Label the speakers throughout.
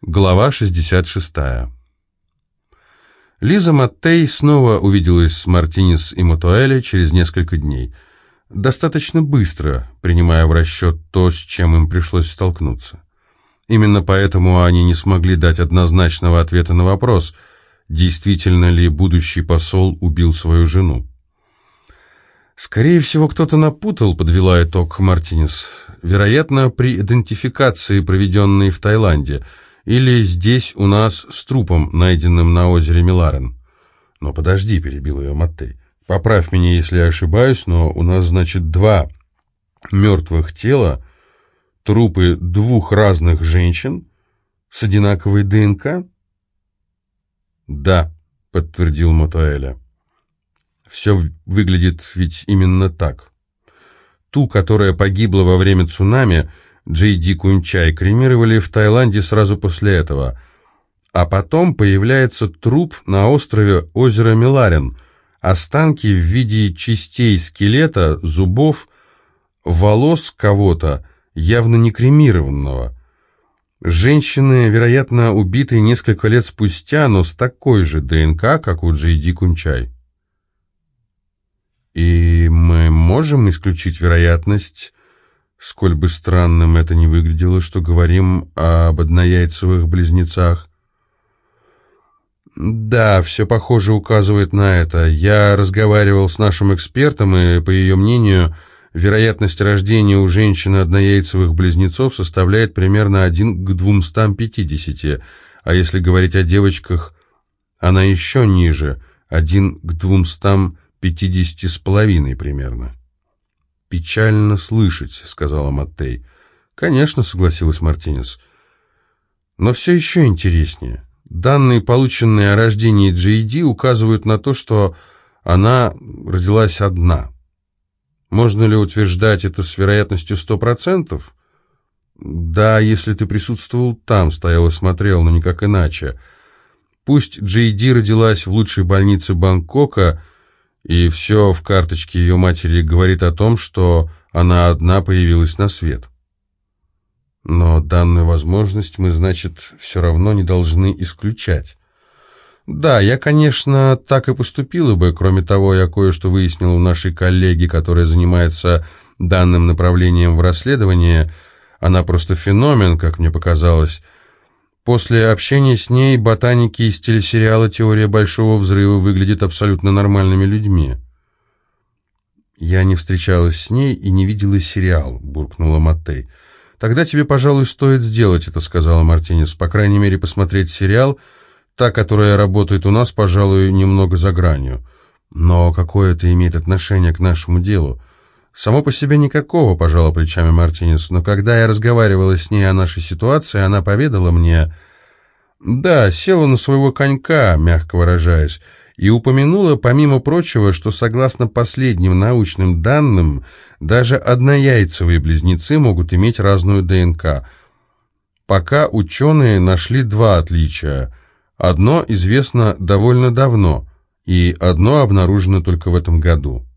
Speaker 1: Глава 66. Лиза Маттей снова увиделась с Мартинес и Матуэле через несколько дней. Достаточно быстро, принимая в расчет то, с чем им пришлось столкнуться. Именно поэтому они не смогли дать однозначного ответа на вопрос, действительно ли будущий посол убил свою жену. «Скорее всего, кто-то напутал», — подвела итог Мартинес. «Вероятно, при идентификации, проведенной в Таиланде», — или здесь у нас с трупом, найденным на озере Миларен. Но подожди, перебил ее Маттей. Поправь меня, если я ошибаюсь, но у нас, значит, два мертвых тела, трупы двух разных женщин с одинаковой ДНК? Да, подтвердил Матуэля. Все выглядит ведь именно так. Ту, которая погибла во время цунами, Джей Ди Кунчай кремировали в Таиланде сразу после этого. А потом появляется труп на острове озера Миларин, останки в виде частей скелета, зубов, волос кого-то, явно не кремированного. Женщины, вероятно, убиты несколько лет спустя, но с такой же ДНК, как у Джей Ди Кунчай. И мы можем исключить вероятность сколь бы странным это ни выглядело, что говорим об однояйцевых близнецах. Да, все похоже указывает на это. Я разговаривал с нашим экспертом, и, по ее мнению, вероятность рождения у женщины однояйцевых близнецов составляет примерно 1 к 250, а если говорить о девочках, она еще ниже, 1 к 250 с половиной примерно. «Печально слышать», — сказала Маттей. «Конечно», — согласилась Мартинес. «Но все еще интереснее. Данные, полученные о рождении Джейди, указывают на то, что она родилась одна. Можно ли утверждать это с вероятностью сто процентов?» «Да, если ты присутствовал там, стоял и смотрел, но никак иначе. Пусть Джейди родилась в лучшей больнице Бангкока, и все в карточке ее матери говорит о том, что она одна появилась на свет. Но данную возможность мы, значит, все равно не должны исключать. Да, я, конечно, так и поступила бы. Кроме того, я кое-что выяснил у нашей коллеги, которая занимается данным направлением в расследовании. Она просто феномен, как мне показалось. После общения с ней ботаники из телесериала «Теория большого взрыва» выглядят абсолютно нормальными людьми. «Я не встречалась с ней и не видела сериал», — буркнула Маттей. «Тогда тебе, пожалуй, стоит сделать это», — сказала Мартинес. «По крайней мере, посмотреть сериал. Та, которая работает у нас, пожалуй, немного за гранью. Но какое это имеет отношение к нашему делу?» «Само по себе никакого», — пожала плечами Мартинес, «но когда я разговаривала с ней о нашей ситуации, она поведала мне...» «Да, села на своего конька, мягко выражаясь, и упомянула, помимо прочего, что согласно последним научным данным, даже однояйцевые близнецы могут иметь разную ДНК. Пока ученые нашли два отличия. Одно известно довольно давно, и одно обнаружено только в этом году».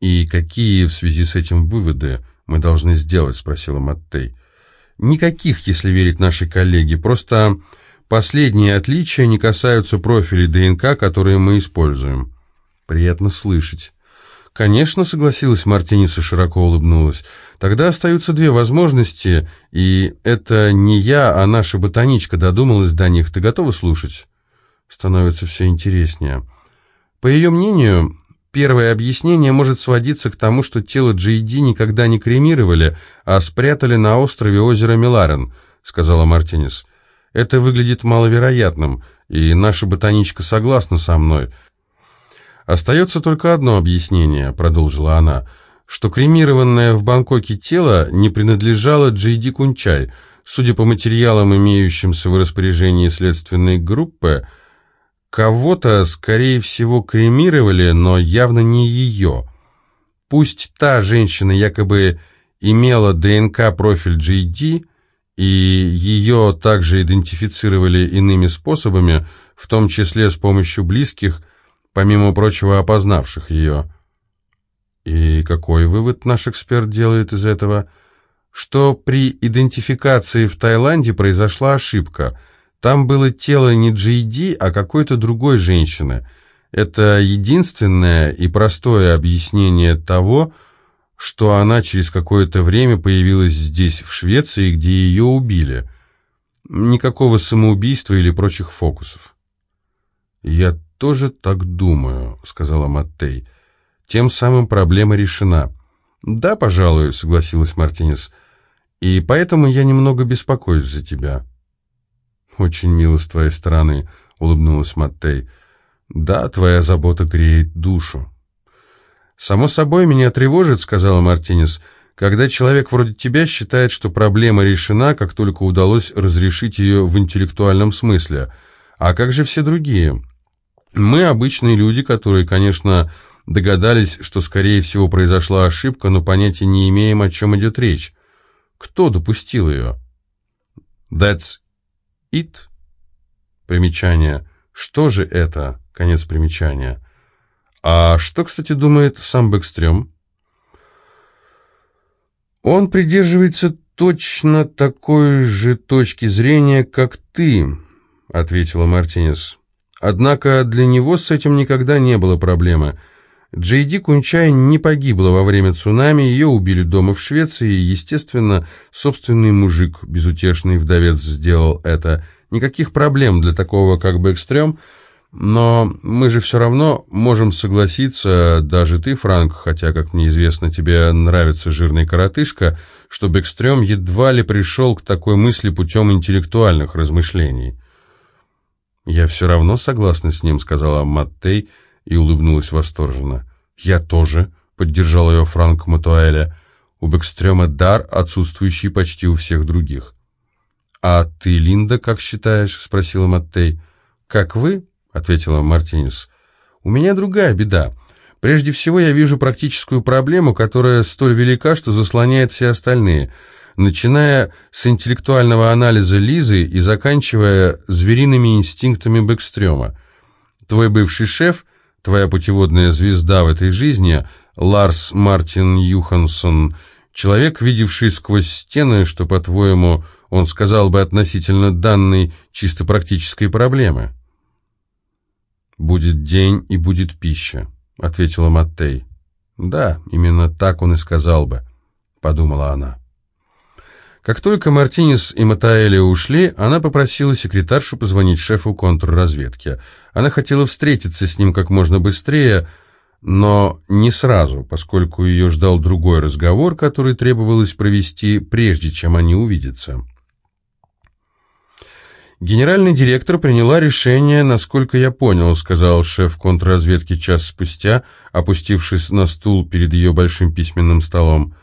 Speaker 1: «И какие в связи с этим выводы мы должны сделать?» — спросила Маттей. «Никаких, если верить нашей коллеге. Просто последние отличия не касаются профилей ДНК, которые мы используем». «Приятно слышать». «Конечно», — согласилась Мартиниса, широко улыбнулась. «Тогда остаются две возможности, и это не я, а наша ботаничка додумалась до них. Ты готова слушать?» Становится все интереснее. По ее мнению, Первое объяснение может сводиться к тому, что тело Джейди никогда не кремировали, а спрятали на острове озера Миларен, сказала Мартинес. Это выглядит маловероятным, и наша ботаничка согласна со мной. Остается только одно объяснение, продолжила она, что кремированное в Бангкоке тело не принадлежало Джейди Кунчай. Судя по материалам, имеющимся в распоряжении следственной группы, Кого-то, скорее всего, кремировали, но явно не ее. Пусть та женщина якобы имела ДНК-профиль GD, и ее также идентифицировали иными способами, в том числе с помощью близких, помимо прочего опознавших ее. И какой вывод наш эксперт делает из этого? что при идентификации в Таиланде произошла ошибка. Там было тело не Джейди, а какой-то другой женщины. Это единственное и простое объяснение того, что она через какое-то время появилась здесь, в Швеции, где ее убили. Никакого самоубийства или прочих фокусов. «Я тоже так думаю», — сказала Маттей. «Тем самым проблема решена». «Да, пожалуй», — согласилась Мартинес. «И поэтому я немного беспокоюсь за тебя». «Очень мило с твоей стороны», — улыбнулась Маттей. «Да, твоя забота греет душу». «Само собой, меня тревожит», — сказала Мартинес, «когда человек вроде тебя считает, что проблема решена, как только удалось разрешить ее в интеллектуальном смысле. А как же все другие? Мы обычные люди, которые, конечно, догадались, что, скорее всего, произошла ошибка, но понятия не имеем, о чем идет речь. Кто допустил ее?» «That's it?» Примечание. «Что же это?» Конец примечания. А что, кстати, думает сам Бэкстрём? Он придерживается точно такой же точки зрения, как ты, ответила Мартинес. Однако для него с этим никогда не было проблемы. Джейди Кунчай не погибла во время цунами, ее убили дома в Швеции, естественно, собственный мужик, безутешный вдовец, сделал это. Никаких проблем для такого, как Бэкстрём, но мы же все равно можем согласиться, даже ты, Франк, хотя, как мне известно, тебе нравится жирный коротышка, что Бекстрем едва ли пришел к такой мысли путем интеллектуальных размышлений. «Я все равно согласна с ним», — сказала Маттей и улыбнулась восторженно. «Я тоже», — поддержал ее Франк Матуэля. «У Бекстрема дар, отсутствующий почти у всех других». «А ты, Линда, как считаешь?» — спросила Маттей. «Как вы?» ответила Мартинес. «У меня другая беда. Прежде всего я вижу практическую проблему, которая столь велика, что заслоняет все остальные, начиная с интеллектуального анализа Лизы и заканчивая звериными инстинктами Бэкстрёма. Твой бывший шеф, твоя путеводная звезда в этой жизни, Ларс Мартин Юхансон, человек, видевший сквозь стены, что, по-твоему, он сказал бы относительно данной чисто практической проблемы». «Будет день и будет пища», — ответила Маттей. «Да, именно так он и сказал бы», — подумала она. Как только Мартинес и Матаэли ушли, она попросила секретаршу позвонить шефу контрразведки. Она хотела встретиться с ним как можно быстрее, но не сразу, поскольку ее ждал другой разговор, который требовалось провести, прежде чем они увидятся. «Генеральный директор приняла решение, насколько я понял», сказал шеф контрразведки час спустя, опустившись на стул перед ее большим письменным столом.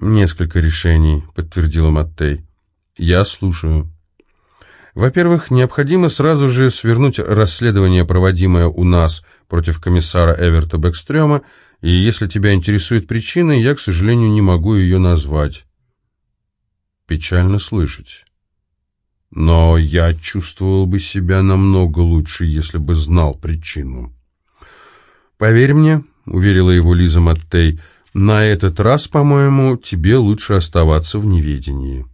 Speaker 1: «Несколько решений», — подтвердила Маттей. «Я слушаю». Во-первых, необходимо сразу же свернуть расследование, проводимое у нас против комиссара Эверта Бэкстрёма, и если тебя интересует причина, я, к сожалению, не могу ее назвать. Печально слышать. Но я чувствовал бы себя намного лучше, если бы знал причину. «Поверь мне», — уверила его Лиза Маттей, — «на этот раз, по-моему, тебе лучше оставаться в неведении».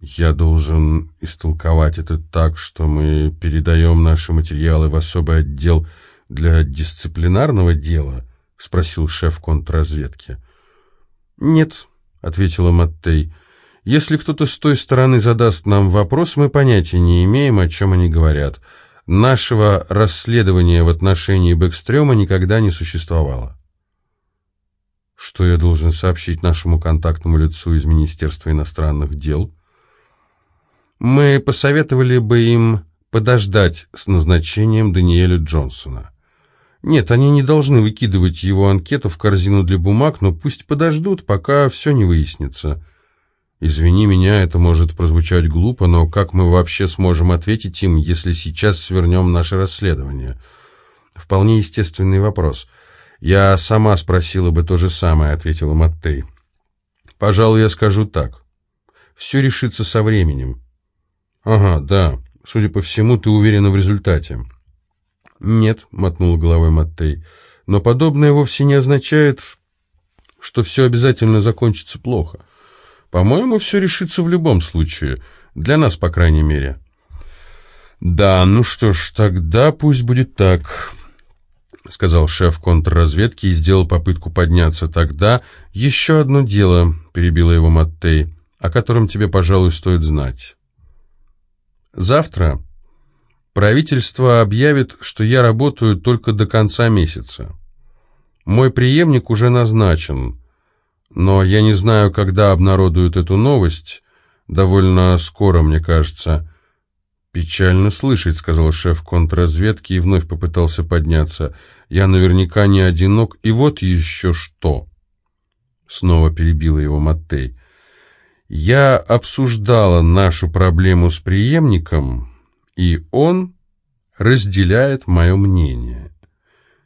Speaker 1: «Я должен истолковать это так, что мы передаем наши материалы в особый отдел для дисциплинарного дела?» — спросил шеф контрразведки. «Нет», — ответила Маттей, — если кто-то с той стороны задаст нам вопрос, мы понятия не имеем, о чем они говорят. Нашего расследования в отношении Бэкстрёма никогда не существовало. Что я должен сообщить нашему контактному лицу из Министерства иностранных дел? Мы посоветовали бы им подождать с назначением Даниэля Джонсона. Нет, они не должны выкидывать его анкету в корзину для бумаг, но пусть подождут, пока все не выяснится. Извини меня, это может прозвучать глупо, но как мы вообще сможем ответить им, если сейчас свернем наше расследование? Вполне естественный вопрос. Я сама спросила бы то же самое, ответила Маттей. Пожалуй, я скажу так. Все решится со временем. Ага, да. Судя по всему, ты уверена в результате. Нет, мотнула головой Маттей. Но подобное вовсе не означает, что все обязательно закончится плохо. По-моему, все решится в любом случае. Для нас, по крайней мере. Да, ну что ж, тогда пусть будет так, сказал шеф контрразведки и сделал попытку подняться. Тогда еще одно дело, перебила его Маттей, о котором тебе, пожалуй, стоит знать. Завтра правительство объявит, что я работаю только до конца месяца. Мой преемник уже назначен, но я не знаю, когда обнародуют эту новость. Довольно скоро, мне кажется. «Печально слышать», — сказал шеф контрразведки и вновь попытался подняться. «Я наверняка не одинок, и вот еще что!» Снова перебила его Маттей. «Я обсуждала нашу проблему с преемником, и он разделяет мое мнение.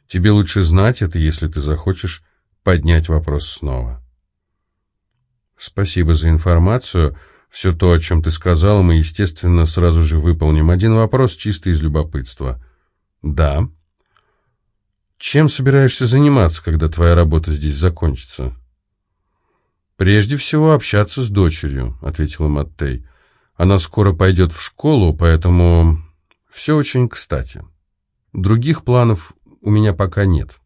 Speaker 1: Тебе лучше знать это, если ты захочешь поднять вопрос снова». «Спасибо за информацию. Все то, о чем ты сказал, мы, естественно, сразу же выполним. Один вопрос чисто из любопытства». «Да». «Чем собираешься заниматься, когда твоя работа здесь закончится?» «Прежде всего общаться с дочерью», — ответила Маттей. «Она скоро пойдет в школу, поэтому все очень кстати. Других планов у меня пока нет».